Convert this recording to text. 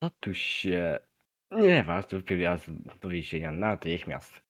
Co tu się... Nie, was tu wyjazd do więzienia natychmiast.